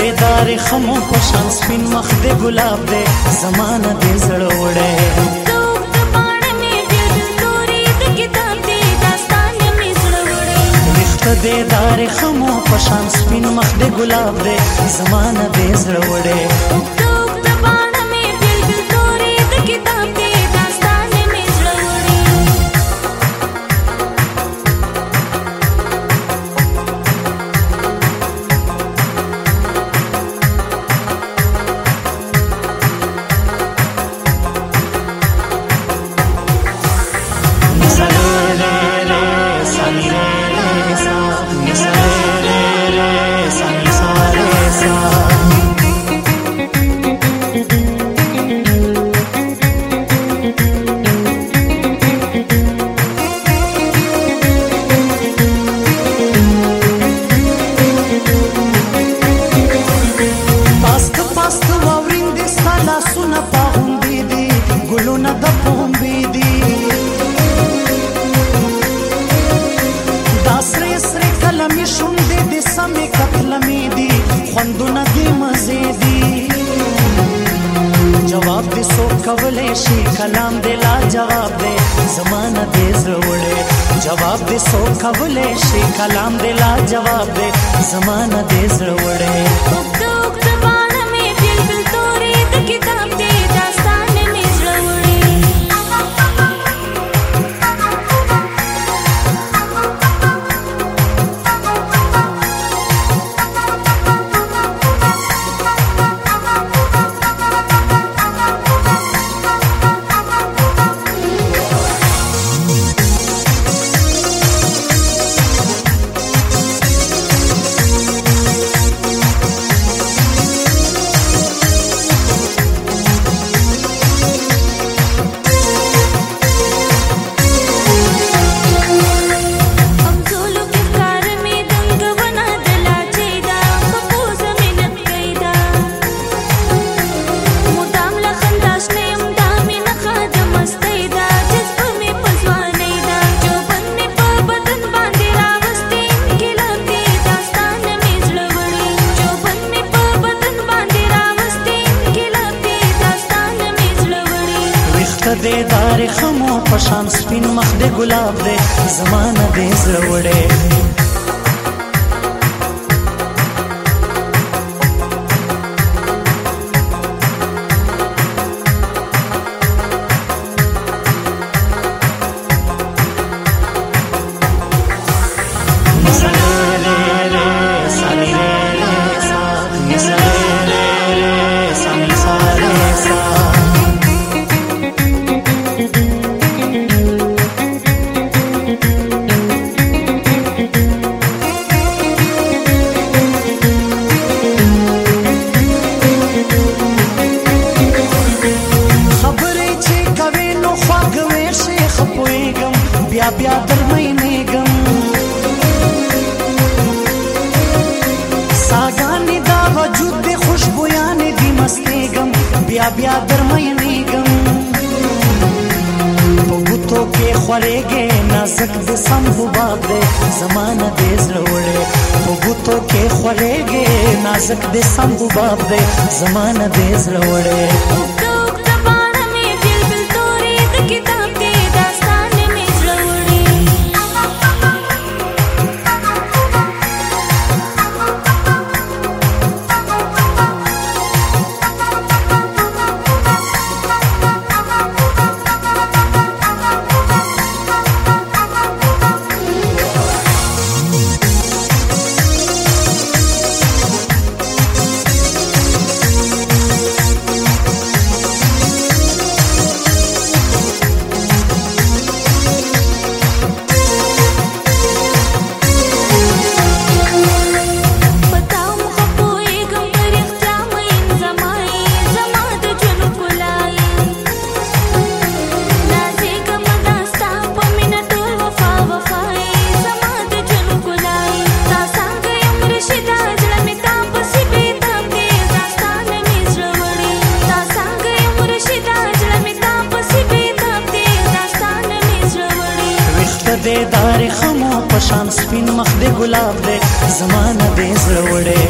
دې دار خمو خوشان سپین مخ دې ګلاب دې زمانہ دې زړه وړه دې دار خمو پشان سپین مخ دې ګلاب دې زمانہ دې زړه وړه کې شوندې د سمې کتلمې دي خوندونه دې مزې دي جواب دې سو کولې شي کلام دې لا جواب دې زمانہ دې زړوړې جواب دې سو کولې شي کلام دې لا جواب دې زمانہ دې زړوړې تاریخ مو پشان سپین مخ د ګلاب دې زمانہ دې زړه مشهور دی خوشبویان دی مستیګم بیا بیا درمینېګم په ګوتو کې خورېږې نازک د سمبو باب دی زمانه دې زړه وړې په ګوتو کې خورېږې نازک د سمبو باب دی زمانه دې زړه وړې وړې دارې خمو پشان سپین مخ دې ګلاب دې زمانہ دې زړه وړې